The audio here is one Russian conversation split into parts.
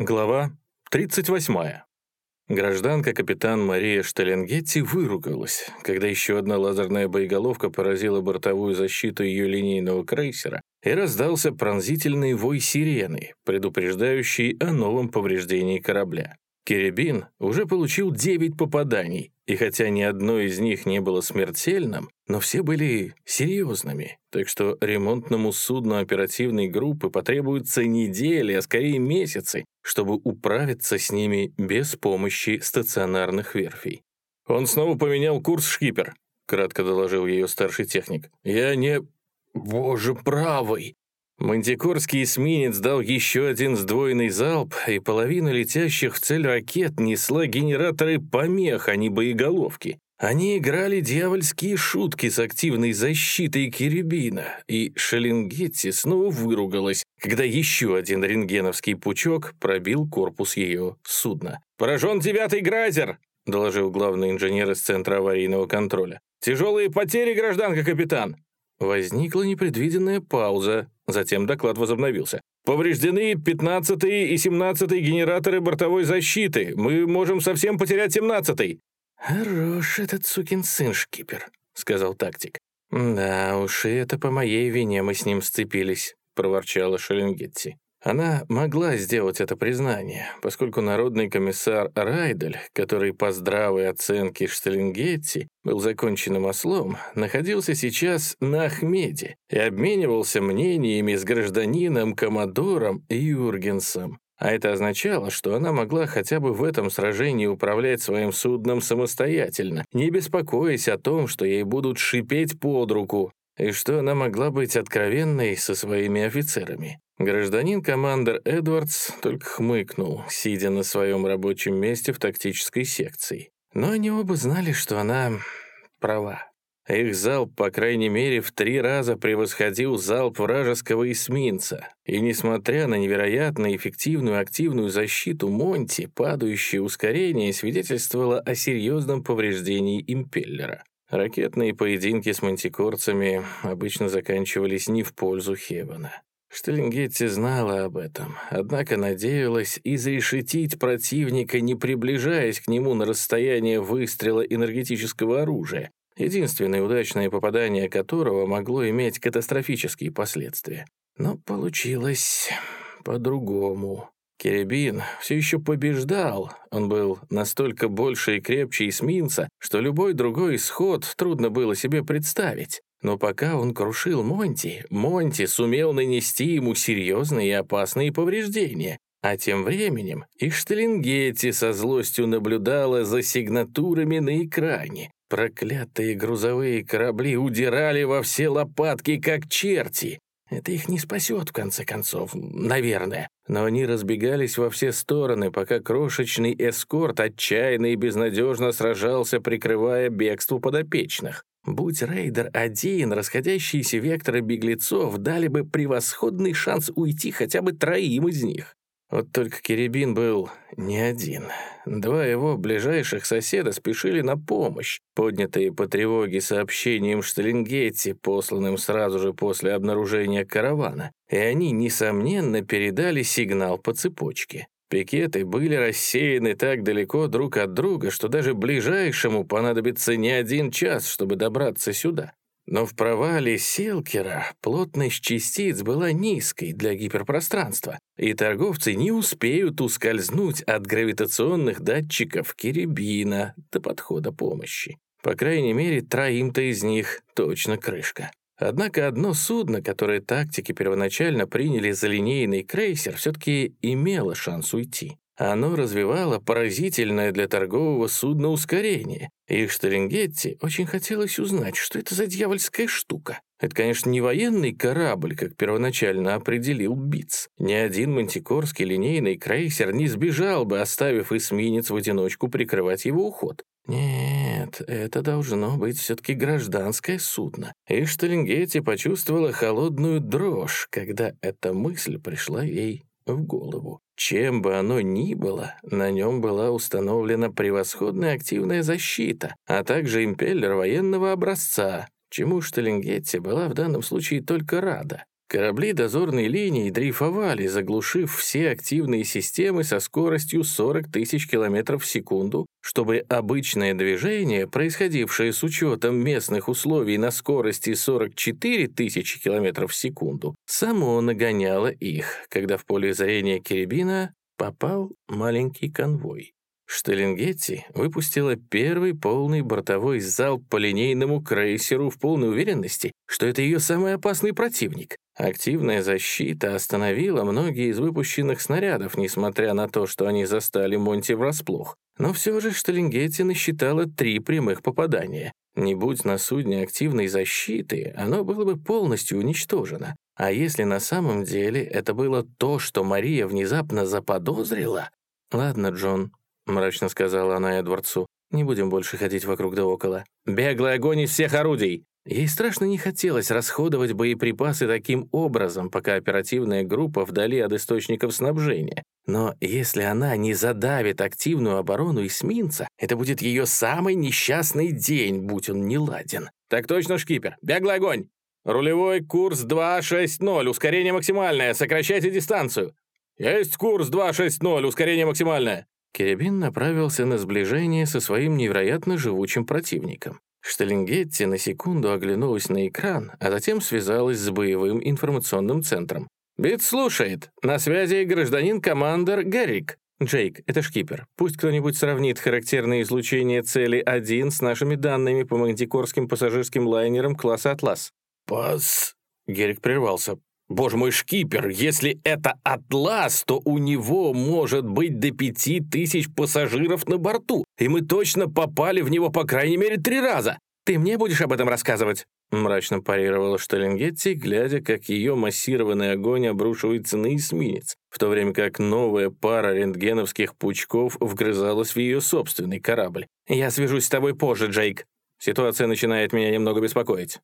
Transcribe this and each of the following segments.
Глава 38. Гражданка капитан Мария Шталенгетти выругалась, когда еще одна лазерная боеголовка поразила бортовую защиту ее линейного крейсера и раздался пронзительный вой сирены, предупреждающий о новом повреждении корабля. Керебин уже получил 9 попаданий, и хотя ни одно из них не было смертельным, но все были серьезными, так что ремонтному судну оперативной группы потребуются недели, а скорее месяцы, чтобы управиться с ними без помощи стационарных верфей. «Он снова поменял курс, шкипер», — кратко доложил ее старший техник. «Я не... Боже правый!» Мантикорский эсминец дал еще один сдвоенный залп, и половина летящих в цель ракет несла генераторы помех, а не боеголовки. Они играли дьявольские шутки с активной защитой Кирибина, и Шеллингетти снова выругалась, когда еще один рентгеновский пучок пробил корпус ее судна. «Поражен девятый грайзер!» — доложил главный инженер из Центра аварийного контроля. «Тяжелые потери, гражданка капитан!» Возникла непредвиденная пауза, затем доклад возобновился. «Повреждены 15 и 17 генераторы бортовой защиты. Мы можем совсем потерять 17-й». «Хорош этот сукин сын, шкипер», — сказал тактик. «Да уж, и это по моей вине мы с ним сцепились», — проворчала Шеренгетти. Она могла сделать это признание, поскольку народный комиссар Райдель, который по здравой оценке Шталингетти был законченным ослом, находился сейчас на Ахмеде и обменивался мнениями с гражданином Комодором Юргенсом. А это означало, что она могла хотя бы в этом сражении управлять своим судном самостоятельно, не беспокоясь о том, что ей будут шипеть под руку, и что она могла быть откровенной со своими офицерами. Гражданин-командер Эдвардс только хмыкнул, сидя на своем рабочем месте в тактической секции. Но они оба знали, что она права. Их залп, по крайней мере, в три раза превосходил залп вражеского эсминца. И несмотря на невероятно эффективную активную защиту Монти, падающее ускорение свидетельствовало о серьезном повреждении импеллера. Ракетные поединки с мантикорцами обычно заканчивались не в пользу Хевана. Штеллингетти знала об этом, однако надеялась изрешетить противника, не приближаясь к нему на расстояние выстрела энергетического оружия, единственное удачное попадание которого могло иметь катастрофические последствия. Но получилось по-другому. Керебин все еще побеждал. Он был настолько больше и крепче эсминца, что любой другой исход трудно было себе представить. Но пока он крушил Монти, Монти сумел нанести ему серьезные и опасные повреждения. А тем временем и Штеллингетти со злостью наблюдала за сигнатурами на экране. Проклятые грузовые корабли удирали во все лопатки, как черти. Это их не спасет, в конце концов, наверное. Но они разбегались во все стороны, пока крошечный эскорт отчаянно и безнадежно сражался, прикрывая бегство подопечных. Будь рейдер один, расходящиеся векторы беглецов дали бы превосходный шанс уйти хотя бы троим из них. Вот только Керебин был не один. Два его ближайших соседа спешили на помощь, поднятые по тревоге сообщением Шталингетти, посланным сразу же после обнаружения каравана, и они, несомненно, передали сигнал по цепочке. Пикеты были рассеяны так далеко друг от друга, что даже ближайшему понадобится не один час, чтобы добраться сюда. Но в провале Селкера плотность частиц была низкой для гиперпространства, и торговцы не успеют ускользнуть от гравитационных датчиков Кирибина до подхода помощи. По крайней мере, троим-то из них точно крышка. Однако одно судно, которое тактики первоначально приняли за линейный крейсер, все-таки имело шанс уйти. Оно развивало поразительное для торгового судна ускорение, и Шталингетти очень хотелось узнать, что это за дьявольская штука. Это, конечно, не военный корабль, как первоначально определил Биц. Ни один мантикорский линейный крейсер не сбежал бы, оставив эсминец в одиночку прикрывать его уход. Нет, это должно быть все-таки гражданское судно. И Шталингетти почувствовала холодную дрожь, когда эта мысль пришла ей в голову. Чем бы оно ни было, на нем была установлена превосходная активная защита, а также импеллер военного образца, чему Шталингетти была в данном случае только рада. Корабли дозорной линии дрейфовали, заглушив все активные системы со скоростью 40 тысяч километров в секунду, чтобы обычное движение, происходившее с учетом местных условий на скорости 44 тысячи километров в секунду, само нагоняло их, когда в поле зрения Керебина попал маленький конвой. Штеллингетти выпустила первый полный бортовой залп по линейному крейсеру в полной уверенности, что это ее самый опасный противник. Активная защита остановила многие из выпущенных снарядов, несмотря на то, что они застали Монти врасплох. Но все же Штеллингетти насчитала три прямых попадания. Не будь на судне активной защиты, оно было бы полностью уничтожено. А если на самом деле это было то, что Мария внезапно заподозрила? «Ладно, Джон, мрачно сказала она Эдвардсу. «Не будем больше ходить вокруг да около. Беглый огонь из всех орудий!» Ей страшно не хотелось расходовать боеприпасы таким образом, пока оперативная группа вдали от источников снабжения. Но если она не задавит активную оборону эсминца, это будет ее самый несчастный день, будь он неладен. «Так точно, шкипер! Беглый огонь! Рулевой курс 260, ускорение максимальное, сокращайте дистанцию!» «Есть курс 260, ускорение максимальное!» Керебин направился на сближение со своим невероятно живучим противником. Шталингетти на секунду оглянулась на экран, а затем связалась с боевым информационным центром. «Бит слушает. На связи гражданин-командор Гаррик. Джейк, это шкипер. Пусть кто-нибудь сравнит характерное излучение цели 1 с нашими данными по мантикорским пассажирским лайнерам класса «Атлас». «Пас...» Герик прервался. Боже мой, шкипер, если это «Атлас», то у него может быть до пяти тысяч пассажиров на борту, и мы точно попали в него по крайней мере три раза. Ты мне будешь об этом рассказывать?» Мрачно парировала Шталингетти, глядя, как ее массированный огонь обрушивается на эсминец, в то время как новая пара рентгеновских пучков вгрызалась в ее собственный корабль. «Я свяжусь с тобой позже, Джейк. Ситуация начинает меня немного беспокоить».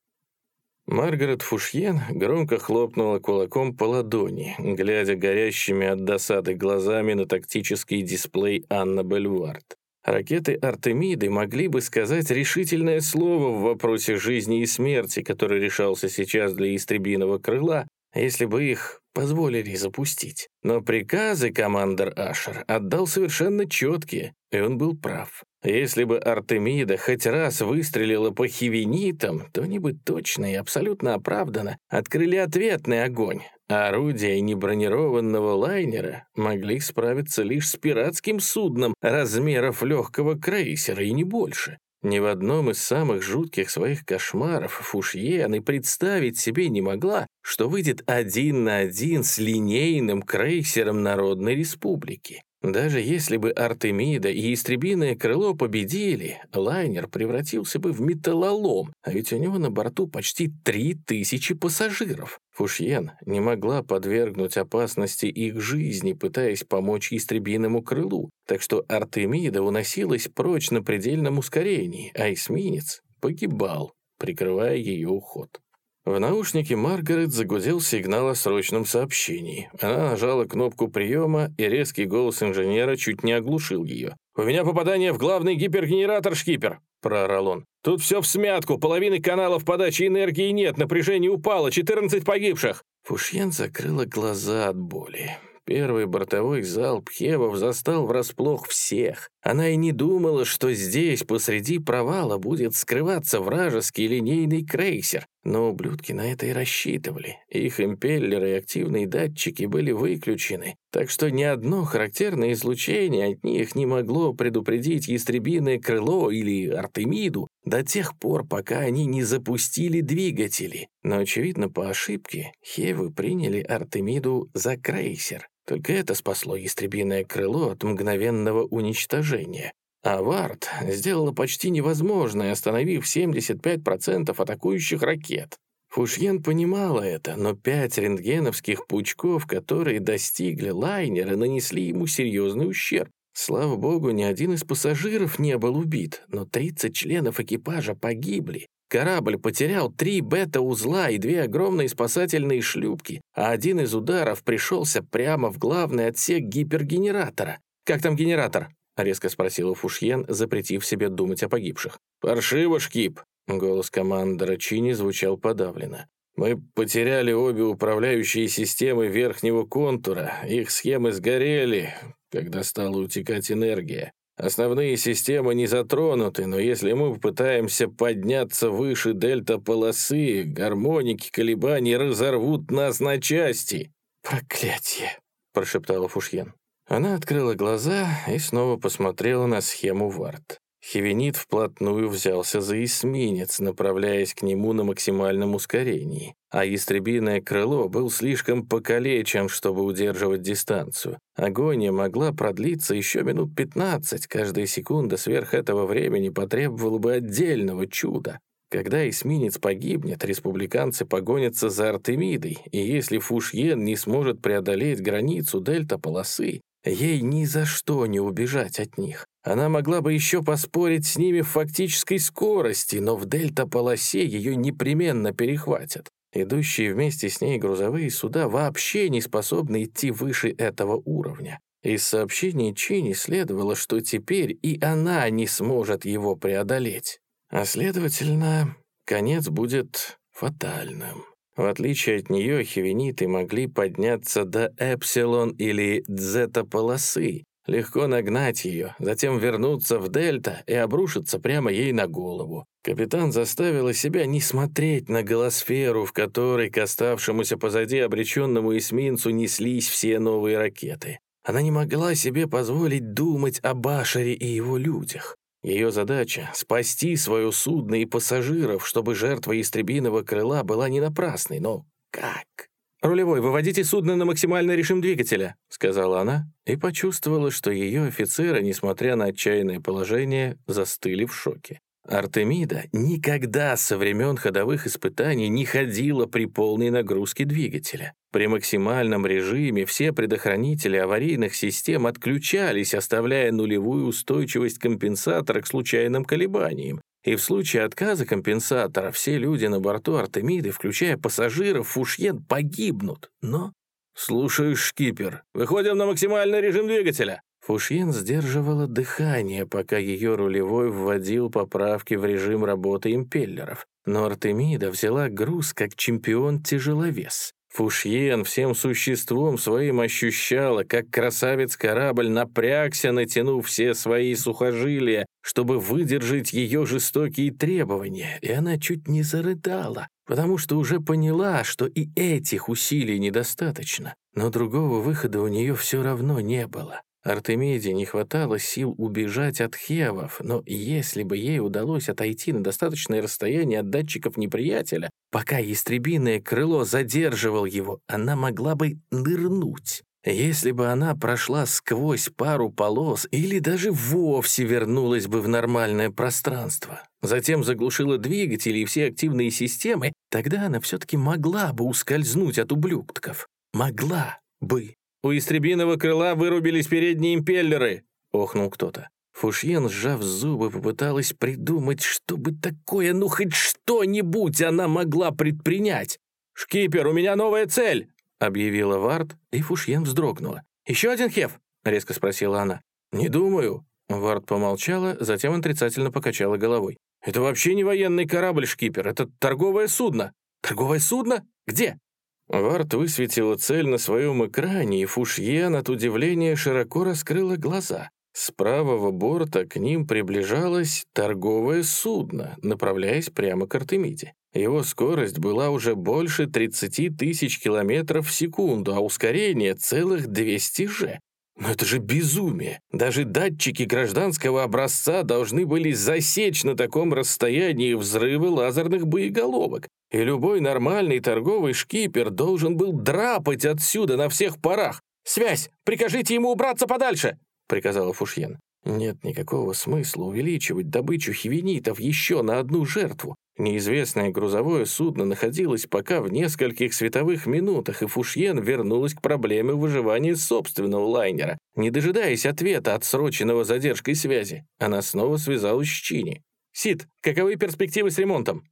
Маргарет Фушьен громко хлопнула кулаком по ладони, глядя горящими от досады глазами на тактический дисплей Анна Бельвард. Ракеты Артемиды могли бы сказать решительное слово в вопросе жизни и смерти, который решался сейчас для истребиного крыла, если бы их позволили запустить. Но приказы командор Ашер отдал совершенно четкие, и он был прав. Если бы Артемида хоть раз выстрелила по хивенитам, то они бы точно и абсолютно оправданно открыли ответный огонь, а орудия небронированного лайнера могли справиться лишь с пиратским судном размеров легкого крейсера и не больше. Ни в одном из самых жутких своих кошмаров Фушьен и представить себе не могла, что выйдет один на один с линейным крейсером Народной Республики. Даже если бы Артемида и Истребиное крыло победили, лайнер превратился бы в металлолом, а ведь у него на борту почти три тысячи пассажиров. Фушьен не могла подвергнуть опасности их жизни, пытаясь помочь Истребиному крылу, так что Артемида уносилась прочь на предельном ускорении, а эсминец погибал, прикрывая ее уход. В наушнике Маргарет загудел сигнал о срочном сообщении. Она нажала кнопку приема, и резкий голос инженера чуть не оглушил ее. «У меня попадание в главный гипергенератор, шкипер!» – проорал он. «Тут все в смятку, половины каналов подачи энергии нет, напряжение упало, 14 погибших!» Фушьен закрыла глаза от боли. Первый бортовой залп Хевов застал врасплох всех. Она и не думала, что здесь, посреди провала, будет скрываться вражеский линейный крейсер. Но ублюдки на это и рассчитывали. Их импеллеры и активные датчики были выключены, так что ни одно характерное излучение от них не могло предупредить ястребиное крыло или Артемиду до тех пор, пока они не запустили двигатели. Но, очевидно, по ошибке Хевы приняли Артемиду за крейсер. Только это спасло ястребиное крыло от мгновенного уничтожения. А Вард сделала почти невозможное, остановив 75% атакующих ракет. Фушьен понимала это, но пять рентгеновских пучков, которые достигли лайнера, нанесли ему серьезный ущерб. Слава богу, ни один из пассажиров не был убит, но 30 членов экипажа погибли. Корабль потерял три бета-узла и две огромные спасательные шлюпки, а один из ударов пришелся прямо в главный отсек гипергенератора. «Как там генератор?» — резко спросила Фушьен, запретив себе думать о погибших. «Паршиво, Шкип!» — голос командора Чини звучал подавленно. Мы потеряли обе управляющие системы верхнего контура. Их схемы сгорели, когда стала утекать энергия. Основные системы не затронуты, но если мы попытаемся подняться выше дельта-полосы, гармоники колебаний разорвут нас на части. «Проклятие!» — прошептала Фушьен. Она открыла глаза и снова посмотрела на схему Варт. Хивенит вплотную взялся за эсминец, направляясь к нему на максимальном ускорении, а ястребиное крыло был слишком покалечен, чтобы удерживать дистанцию. Агония могла продлиться еще минут 15, каждая секунда сверх этого времени потребовала бы отдельного чуда. Когда эсминец погибнет, республиканцы погонятся за Артемидой, и если Фушьен не сможет преодолеть границу дельта-полосы, ей ни за что не убежать от них. Она могла бы еще поспорить с ними в фактической скорости, но в дельта-полосе ее непременно перехватят. Идущие вместе с ней грузовые суда вообще не способны идти выше этого уровня. Из сообщений Чини следовало, что теперь и она не сможет его преодолеть. А следовательно, конец будет фатальным. В отличие от нее, хивениты могли подняться до эпсилон или дзета-полосы, Легко нагнать ее, затем вернуться в дельта и обрушиться прямо ей на голову. Капитан заставила себя не смотреть на голосферу, в которой к оставшемуся позади обреченному эсминцу неслись все новые ракеты. Она не могла себе позволить думать о Башаре и его людях. Ее задача — спасти свое судно и пассажиров, чтобы жертва истребиного крыла была не напрасной. Но как? «Рулевой, выводите судно на максимальный режим двигателя», — сказала она, и почувствовала, что ее офицеры, несмотря на отчаянное положение, застыли в шоке. Артемида никогда со времен ходовых испытаний не ходила при полной нагрузке двигателя. При максимальном режиме все предохранители аварийных систем отключались, оставляя нулевую устойчивость компенсатора к случайным колебаниям, и в случае отказа компенсатора все люди на борту Артемиды, включая пассажиров, Фушьен, погибнут. Но... «Слушаюсь, шкипер. Выходим на максимальный режим двигателя». Фушьен сдерживала дыхание, пока ее рулевой вводил поправки в режим работы импеллеров. Но Артемида взяла груз как чемпион-тяжеловес. Фушьен всем существом своим ощущала, как красавец-корабль напрягся, натянув все свои сухожилия, чтобы выдержать ее жестокие требования, и она чуть не зарыдала, потому что уже поняла, что и этих усилий недостаточно, но другого выхода у нее все равно не было. Артемиде не хватало сил убежать от хевов, но если бы ей удалось отойти на достаточное расстояние от датчиков неприятеля, пока ястребиное крыло задерживал его, она могла бы нырнуть. Если бы она прошла сквозь пару полос или даже вовсе вернулась бы в нормальное пространство, затем заглушила двигатели и все активные системы, тогда она все-таки могла бы ускользнуть от ублюдков. Могла бы. «У истребиного крыла вырубились передние импеллеры!» — охнул кто-то. Фушьен, сжав зубы, попыталась придумать, чтобы такое, ну хоть что-нибудь она могла предпринять. «Шкипер, у меня новая цель!» — объявила Вард, и Фушьен вздрогнула. «Еще один хеф?» — резко спросила она. «Не думаю». Вард помолчала, затем отрицательно покачала головой. «Это вообще не военный корабль, шкипер, это торговое судно». «Торговое судно? Где?» Варт высветила цель на своем экране, и Фушьен от удивления широко раскрыла глаза. С правого борта к ним приближалось торговое судно, направляясь прямо к Артемиде. Его скорость была уже больше 30 тысяч километров в секунду, а ускорение целых 200 же. Но это же безумие. Даже датчики гражданского образца должны были засечь на таком расстоянии взрывы лазерных боеголовок. И любой нормальный торговый шкипер должен был драпать отсюда на всех парах. «Связь! Прикажите ему убраться подальше!» — приказала Фушьен. Нет никакого смысла увеличивать добычу хивенитов еще на одну жертву. Неизвестное грузовое судно находилось пока в нескольких световых минутах, и Фушьен вернулась к проблеме выживания собственного лайнера. Не дожидаясь ответа, отсроченного задержкой связи, она снова связалась с Чини. «Сид, каковы перспективы с ремонтом?»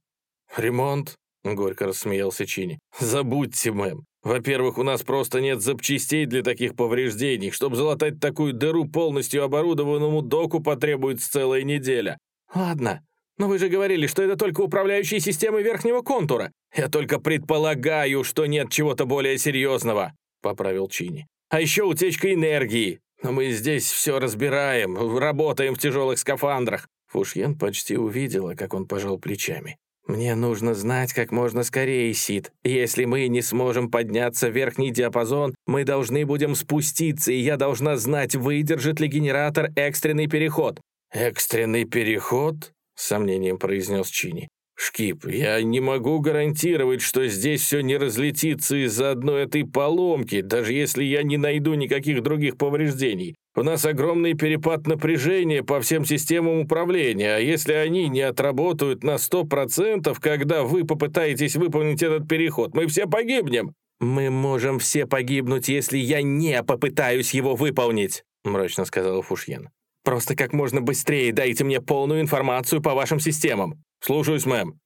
«Ремонт?» — горько рассмеялся Чини. «Забудьте, мэм. Во-первых, у нас просто нет запчастей для таких повреждений. Чтобы залатать такую дыру полностью оборудованному доку потребуется целая неделя. Ладно, «Но вы же говорили, что это только управляющие системы верхнего контура. Я только предполагаю, что нет чего-то более серьезного», — поправил Чини. «А еще утечка энергии. Но мы здесь все разбираем, работаем в тяжелых скафандрах». Фушьен почти увидела, как он пожал плечами. «Мне нужно знать как можно скорее, Сид. Если мы не сможем подняться в верхний диапазон, мы должны будем спуститься, и я должна знать, выдержит ли генератор экстренный переход». «Экстренный переход?» — с сомнением произнес Чини. «Шкип, я не могу гарантировать, что здесь все не разлетится из-за одной этой поломки, даже если я не найду никаких других повреждений. У нас огромный перепад напряжения по всем системам управления, а если они не отработают на 100%, когда вы попытаетесь выполнить этот переход, мы все погибнем». «Мы можем все погибнуть, если я не попытаюсь его выполнить», мрачно сказал Фушьен. «Просто как можно быстрее дайте мне полную информацию по вашим системам». «Слушаюсь, мэм».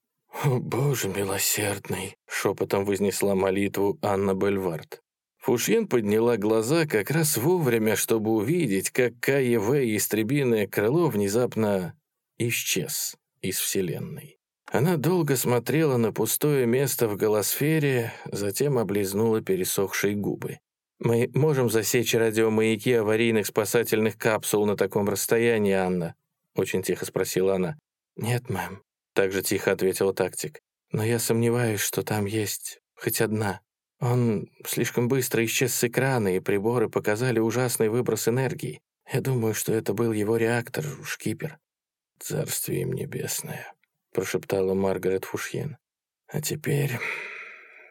«О, боже милосердный», — шепотом вознесла молитву Анна Бельвард. Фушьен подняла глаза как раз вовремя, чтобы увидеть, как КЕВ истребиное крыло внезапно исчез из Вселенной. Она долго смотрела на пустое место в голосфере, затем облизнула пересохшие губы. «Мы можем засечь радиомаяки аварийных спасательных капсул на таком расстоянии, Анна?» — очень тихо спросила она. «Нет, мэм», также тихо ответил тактик. «Но я сомневаюсь, что там есть хоть одна. Он слишком быстро исчез с экрана, и приборы показали ужасный выброс энергии. Я думаю, что это был его реактор, шкипер». «Царствие им небесное», — прошептала Маргарет Фушьен. «А теперь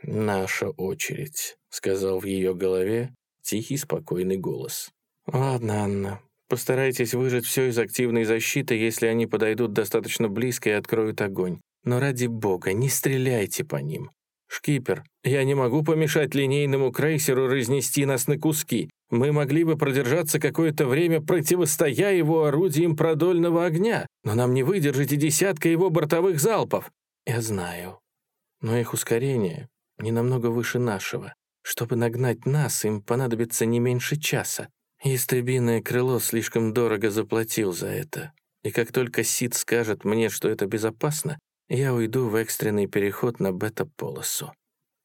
наша очередь», — сказал в ее голове тихий, спокойный голос. «Ладно, Анна, Постарайтесь выжать все из активной защиты, если они подойдут достаточно близко и откроют огонь. Но ради бога, не стреляйте по ним. Шкипер, я не могу помешать линейному крейсеру разнести нас на куски. Мы могли бы продержаться какое-то время, противостоя его орудиям продольного огня, но нам не выдержать и десятка его бортовых залпов. Я знаю. Но их ускорение не намного выше нашего. Чтобы нагнать нас, им понадобится не меньше часа. Истребиное крыло слишком дорого заплатил за это. И как только Сид скажет мне, что это безопасно, я уйду в экстренный переход на бета-полосу.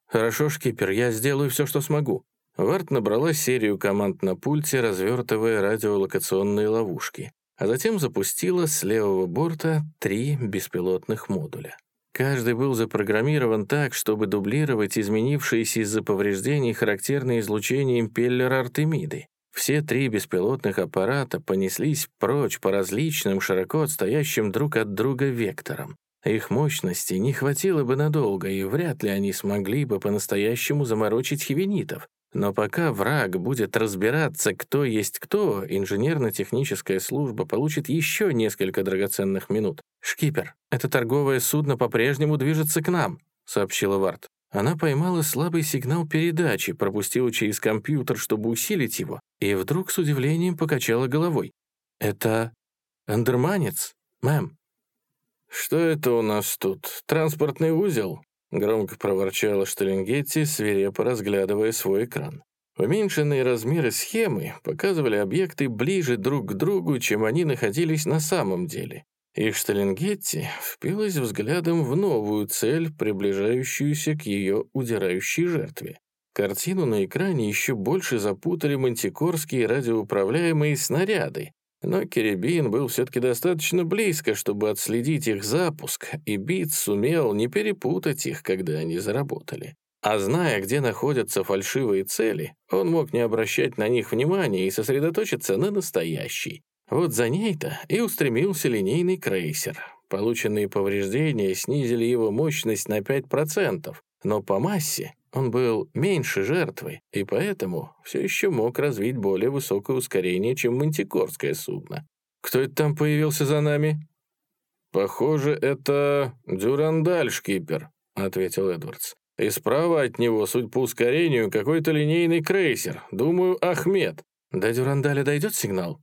Хорошо, шкипер, я сделаю все, что смогу. Варт набрала серию команд на пульте, развертывая радиолокационные ловушки, а затем запустила с левого борта три беспилотных модуля. Каждый был запрограммирован так, чтобы дублировать изменившиеся из-за повреждений характерные излучения импеллера Артемиды. Все три беспилотных аппарата понеслись прочь по различным, широко отстоящим друг от друга векторам. Их мощности не хватило бы надолго, и вряд ли они смогли бы по-настоящему заморочить хивенитов. Но пока враг будет разбираться, кто есть кто, инженерно-техническая служба получит еще несколько драгоценных минут. «Шкипер, это торговое судно по-прежнему движется к нам», — сообщила Варт. Она поймала слабый сигнал передачи, пропустила через компьютер, чтобы усилить его, и вдруг с удивлением покачала головой. «Это андерманец, мэм». «Что это у нас тут? Транспортный узел?» Громко проворчала Шталингетти, свирепо разглядывая свой экран. Уменьшенные размеры схемы показывали объекты ближе друг к другу, чем они находились на самом деле. И Шталингетти впилась взглядом в новую цель, приближающуюся к ее удирающей жертве. Картину на экране еще больше запутали мантикорские радиоуправляемые снаряды, но Керебин был все-таки достаточно близко, чтобы отследить их запуск, и Бит сумел не перепутать их, когда они заработали. А зная, где находятся фальшивые цели, он мог не обращать на них внимания и сосредоточиться на настоящей. Вот за ней-то и устремился линейный крейсер. Полученные повреждения снизили его мощность на 5%, но по массе он был меньше жертвы, и поэтому все еще мог развить более высокое ускорение, чем мантикорское судно. «Кто это там появился за нами?» «Похоже, это Дюрандаль, шкипер», — ответил Эдвардс. «И справа от него, суть по ускорению, какой-то линейный крейсер. Думаю, Ахмед». «До Дюрандаля дойдет сигнал?»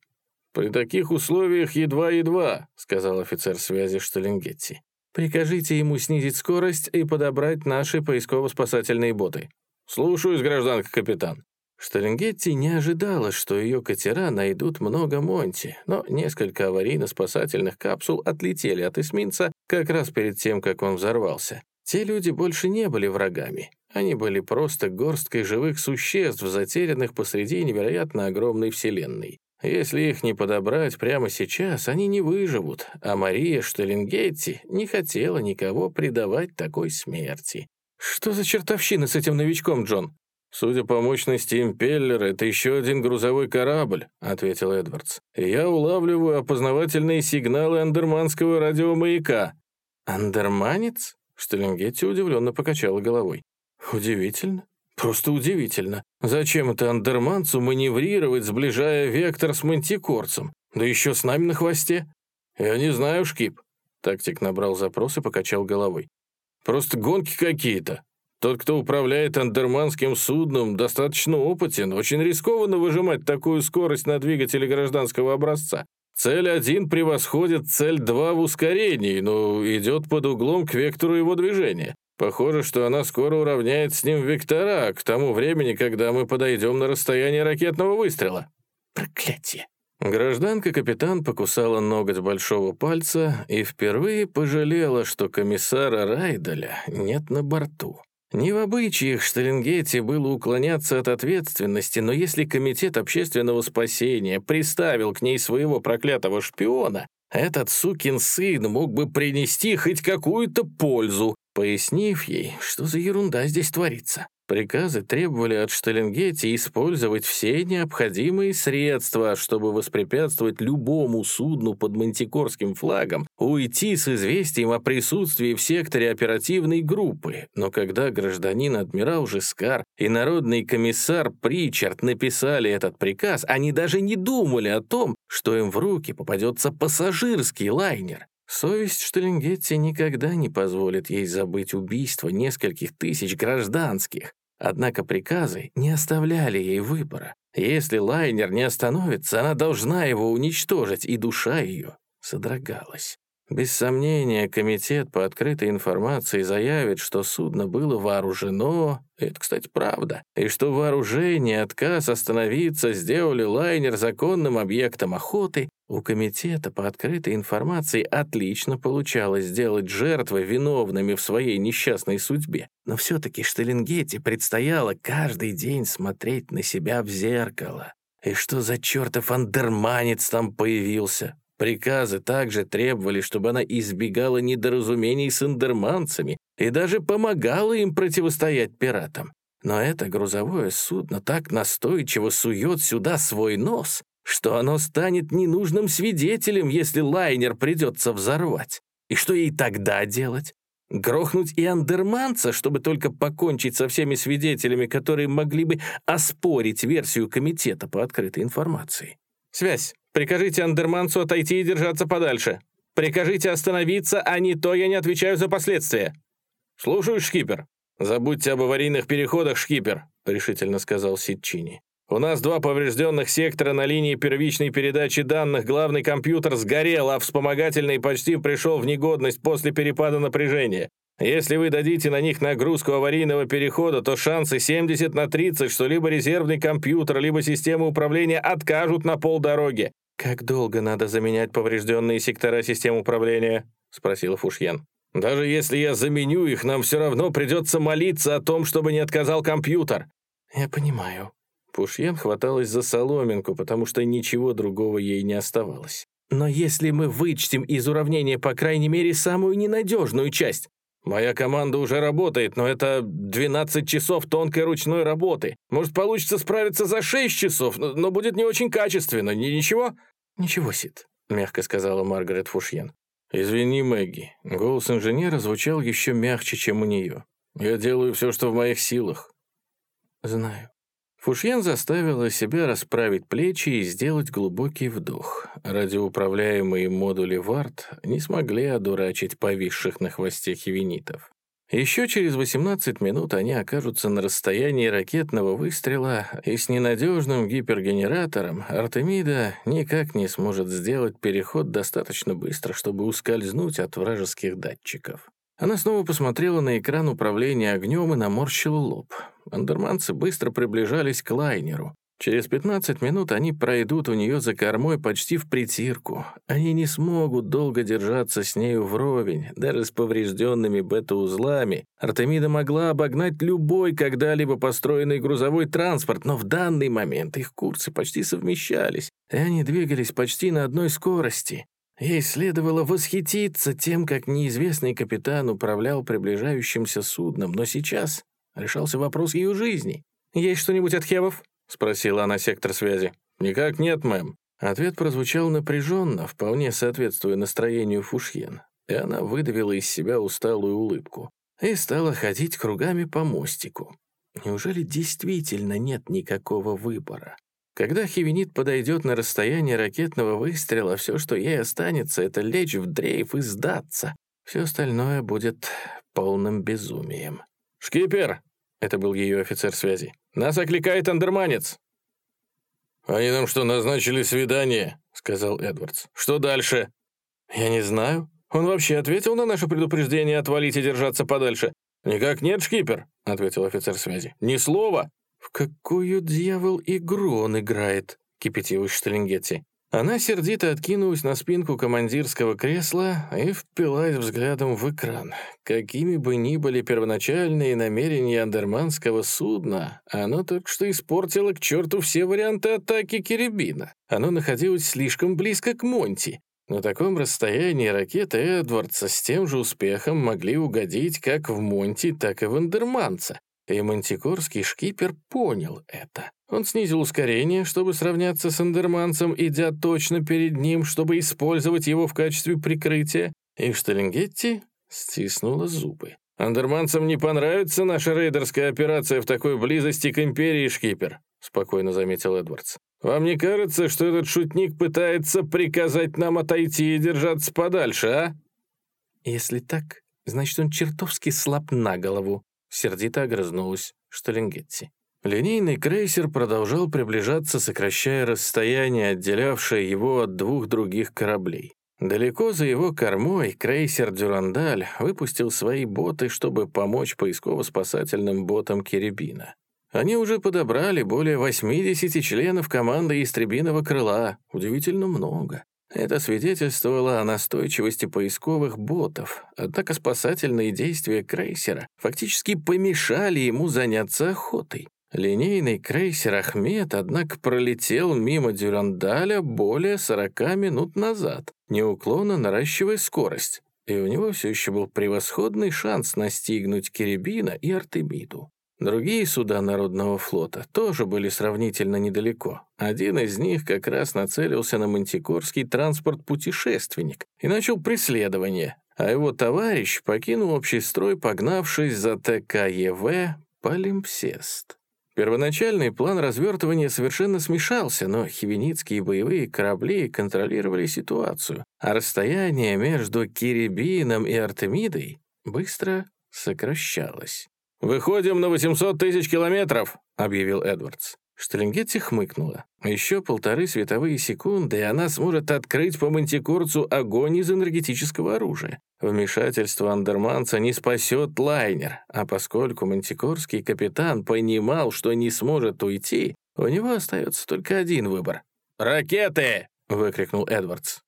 «При таких условиях едва-едва», — сказал офицер связи Шталингетти. «Прикажите ему снизить скорость и подобрать наши поисково-спасательные боты». «Слушаюсь, гражданка капитан». Шталингетти не ожидала, что ее катера найдут много Монти, но несколько аварийно-спасательных капсул отлетели от эсминца как раз перед тем, как он взорвался. Те люди больше не были врагами. Они были просто горсткой живых существ, затерянных посреди невероятно огромной вселенной. Если их не подобрать прямо сейчас, они не выживут, а Мария Штеллингетти не хотела никого предавать такой смерти. «Что за чертовщина с этим новичком, Джон?» «Судя по мощности импеллера, это еще один грузовой корабль», — ответил Эдвардс. «Я улавливаю опознавательные сигналы андерманского радиомаяка». «Андерманец?» — Штеллингетти удивленно покачала головой. «Удивительно. Просто удивительно. Зачем это андерманцу маневрировать, сближая вектор с мантикорцем? Да еще с нами на хвосте?» «Я не знаю, Шкип». Тактик набрал запрос и покачал головой. «Просто гонки какие-то. Тот, кто управляет андерманским судном, достаточно опытен. Очень рискованно выжимать такую скорость на двигателе гражданского образца. Цель 1 превосходит цель 2 в ускорении, но идет под углом к вектору его движения. Похоже, что она скоро уравняет с ним вектора к тому времени, когда мы подойдем на расстояние ракетного выстрела. Проклятие. Гражданка-капитан покусала ноготь большого пальца и впервые пожалела, что комиссара Райделя нет на борту. Не в обычаях Шталингете было уклоняться от ответственности, но если Комитет общественного спасения приставил к ней своего проклятого шпиона, этот сукин сын мог бы принести хоть какую-то пользу, пояснив ей, что за ерунда здесь творится. Приказы требовали от Шталингетти использовать все необходимые средства, чтобы воспрепятствовать любому судну под мантикорским флагом уйти с известием о присутствии в секторе оперативной группы. Но когда гражданин-адмирал Жискар и народный комиссар Причард написали этот приказ, они даже не думали о том, что им в руки попадется пассажирский лайнер. Совесть Шталингетти никогда не позволит ей забыть убийство нескольких тысяч гражданских, Однако приказы не оставляли ей выбора. Если лайнер не остановится, она должна его уничтожить, и душа ее содрогалась. Без сомнения, комитет по открытой информации заявит, что судно было вооружено, это, кстати, правда, и что вооружение, отказ остановиться сделали лайнер законным объектом охоты, у комитета по открытой информации отлично получалось сделать жертвы виновными в своей несчастной судьбе. Но все-таки Шталингете предстояло каждый день смотреть на себя в зеркало. И что за чертов андерманец там появился? Приказы также требовали, чтобы она избегала недоразумений с андерманцами и даже помогала им противостоять пиратам. Но это грузовое судно так настойчиво сует сюда свой нос, что оно станет ненужным свидетелем, если лайнер придется взорвать. И что ей тогда делать? Грохнуть и андерманца, чтобы только покончить со всеми свидетелями, которые могли бы оспорить версию комитета по открытой информации. «Связь. Прикажите андерманцу отойти и держаться подальше. Прикажите остановиться, а не то я не отвечаю за последствия». «Слушаю, шкипер». «Забудьте об аварийных переходах, шкипер», — решительно сказал Ситчини. «У нас два поврежденных сектора на линии первичной передачи данных. Главный компьютер сгорел, а вспомогательный почти пришел в негодность после перепада напряжения. Если вы дадите на них нагрузку аварийного перехода, то шансы 70 на 30, что либо резервный компьютер, либо система управления откажут на полдороги. «Как долго надо заменять поврежденные сектора систем управления?» — спросил Фушьен. «Даже если я заменю их, нам все равно придется молиться о том, чтобы не отказал компьютер». «Я понимаю». Фушьен хваталась за соломинку, потому что ничего другого ей не оставалось. «Но если мы вычтем из уравнения, по крайней мере, самую ненадежную часть, «Моя команда уже работает, но это 12 часов тонкой ручной работы. Может, получится справиться за 6 часов, но будет не очень качественно. Ничего?» «Ничего, Сид», — мягко сказала Маргарет Фушьен. «Извини, Мэгги». Голос инженера звучал еще мягче, чем у нее. «Я делаю все, что в моих силах». «Знаю». Фушьен заставила себя расправить плечи и сделать глубокий вдох. Радиоуправляемые модули ВАРТ не смогли одурачить повисших на хвосте хивенитов. Еще через 18 минут они окажутся на расстоянии ракетного выстрела, и с ненадежным гипергенератором Артемида никак не сможет сделать переход достаточно быстро, чтобы ускользнуть от вражеских датчиков. Она снова посмотрела на экран управления огнем и наморщила лоб. андерманцы быстро приближались к лайнеру. Через 15 минут они пройдут у нее за кормой почти в притирку. Они не смогут долго держаться с нею вровень, даже с поврежденными бета-узлами. Артемида могла обогнать любой когда-либо построенный грузовой транспорт, но в данный момент их курсы почти совмещались, и они двигались почти на одной скорости. Ей следовало восхититься тем, как неизвестный капитан управлял приближающимся судном, но сейчас решался вопрос ее жизни. «Есть что-нибудь от Хевов?» — спросила она сектор связи. «Никак нет, мэм». Ответ прозвучал напряженно, вполне соответствуя настроению Фушьен, и она выдавила из себя усталую улыбку и стала ходить кругами по мостику. Неужели действительно нет никакого выбора? Когда Хивенит подойдет на расстояние ракетного выстрела, все, что ей останется, это лечь в дрейф и сдаться. Все остальное будет полным безумием. «Шкипер!» — это был ее офицер связи. Нас окликает андерманец». «Они нам что, назначили свидание?» — сказал Эдвардс. «Что дальше?» «Я не знаю. Он вообще ответил на наше предупреждение отвалить и держаться подальше?» «Никак нет, шкипер», — ответил офицер связи. «Ни слова». «В какую дьявол игру он играет?» — кипятилась Шталингетти. Она сердито откинулась на спинку командирского кресла и впилась взглядом в экран. Какими бы ни были первоначальные намерения андерманского судна, оно только что испортило к черту все варианты атаки Керебина. Оно находилось слишком близко к Монти. На таком расстоянии ракеты Эдвардса с тем же успехом могли угодить как в Монти, так и в Андерманца. И мантикорский шкипер понял это. Он снизил ускорение, чтобы сравняться с андерманцем, идя точно перед ним, чтобы использовать его в качестве прикрытия, и Шталингетти стиснула зубы. «Андерманцам не понравится наша рейдерская операция в такой близости к Империи, шкипер», спокойно заметил Эдвардс. «Вам не кажется, что этот шутник пытается приказать нам отойти и держаться подальше, а?» «Если так, значит, он чертовски слаб на голову», Сердито огрызнулась Шталингетти. Линейный крейсер продолжал приближаться, сокращая расстояние, отделявшее его от двух других кораблей. Далеко за его кормой крейсер «Дюрандаль» выпустил свои боты, чтобы помочь поисково-спасательным ботам Керебина. Они уже подобрали более 80 членов команды истребиного крыла, удивительно много. Это свидетельствовало о настойчивости поисковых ботов, однако спасательные действия крейсера фактически помешали ему заняться охотой. Линейный крейсер «Ахмед», однако, пролетел мимо Дюрандаля более 40 минут назад, неуклонно наращивая скорость, и у него все еще был превосходный шанс настигнуть Керебина и Артемиду. Другие суда Народного флота тоже были сравнительно недалеко. Один из них как раз нацелился на мантикорский транспорт-путешественник и начал преследование, а его товарищ покинул общий строй, погнавшись за ТКЕВ «Полимпсест». Первоначальный план развертывания совершенно смешался, но хивеницкие боевые корабли контролировали ситуацию, а расстояние между Кирибином и Артемидой быстро сокращалось. «Выходим на 800 тысяч километров», — объявил Эдвардс. Шталингетти хмыкнула. Еще полторы световые секунды, и она сможет открыть по мантикорцу огонь из энергетического оружия. Вмешательство андерманца не спасет лайнер, а поскольку мантикорский капитан понимал, что не сможет уйти, у него остается только один выбор. «Ракеты!» — выкрикнул Эдвардс.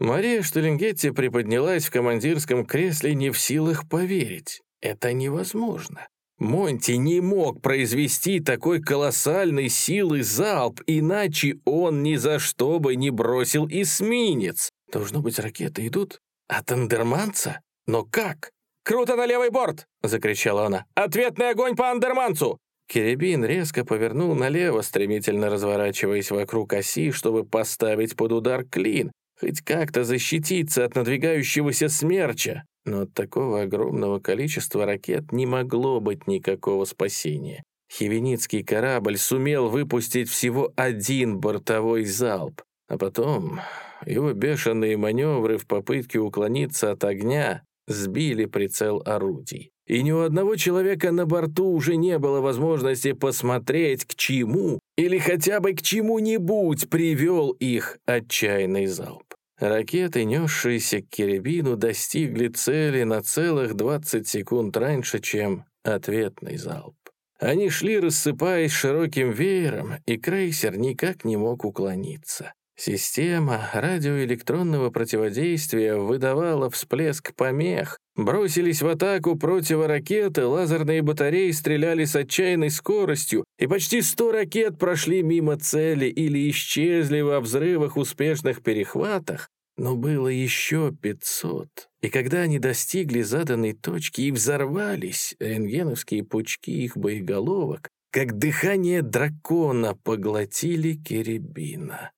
Мария Шталингетти приподнялась в командирском кресле не в силах поверить. Это невозможно. Монти не мог произвести такой колоссальной силы залп, иначе он ни за что бы не бросил эсминец. Должно быть, ракеты идут от андерманца? Но как? «Круто на левый борт!» — закричала она. «Ответный огонь по андерманцу!» Керебин резко повернул налево, стремительно разворачиваясь вокруг оси, чтобы поставить под удар клин, хоть как-то защититься от надвигающегося смерча. Но от такого огромного количества ракет не могло быть никакого спасения. Хивеницкий корабль сумел выпустить всего один бортовой залп, а потом его бешеные маневры в попытке уклониться от огня сбили прицел орудий. И ни у одного человека на борту уже не было возможности посмотреть, к чему или хотя бы к чему-нибудь привел их отчаянный залп. Ракеты, несшиеся к Керебину, достигли цели на целых 20 секунд раньше, чем ответный залп. Они шли, рассыпаясь широким веером, и крейсер никак не мог уклониться. Система радиоэлектронного противодействия выдавала всплеск помех. Бросились в атаку противоракеты, лазерные батареи стреляли с отчаянной скоростью, и почти сто ракет прошли мимо цели или исчезли во взрывах успешных перехватах, но было еще пятьсот. И когда они достигли заданной точки и взорвались, рентгеновские пучки их боеголовок, как дыхание дракона, поглотили Керебина.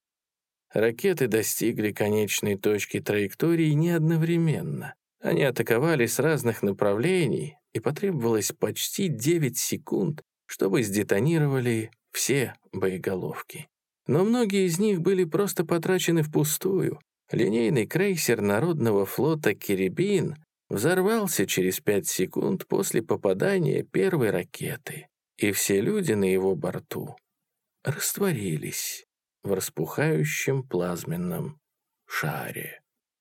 Ракеты достигли конечной точки траектории не одновременно. Они атаковали с разных направлений, и потребовалось почти 9 секунд, чтобы сдетонировали все боеголовки. Но многие из них были просто потрачены впустую. Линейный крейсер Народного флота «Кирибин» взорвался через 5 секунд после попадания первой ракеты, и все люди на его борту растворились в распухающем плазменном шаре.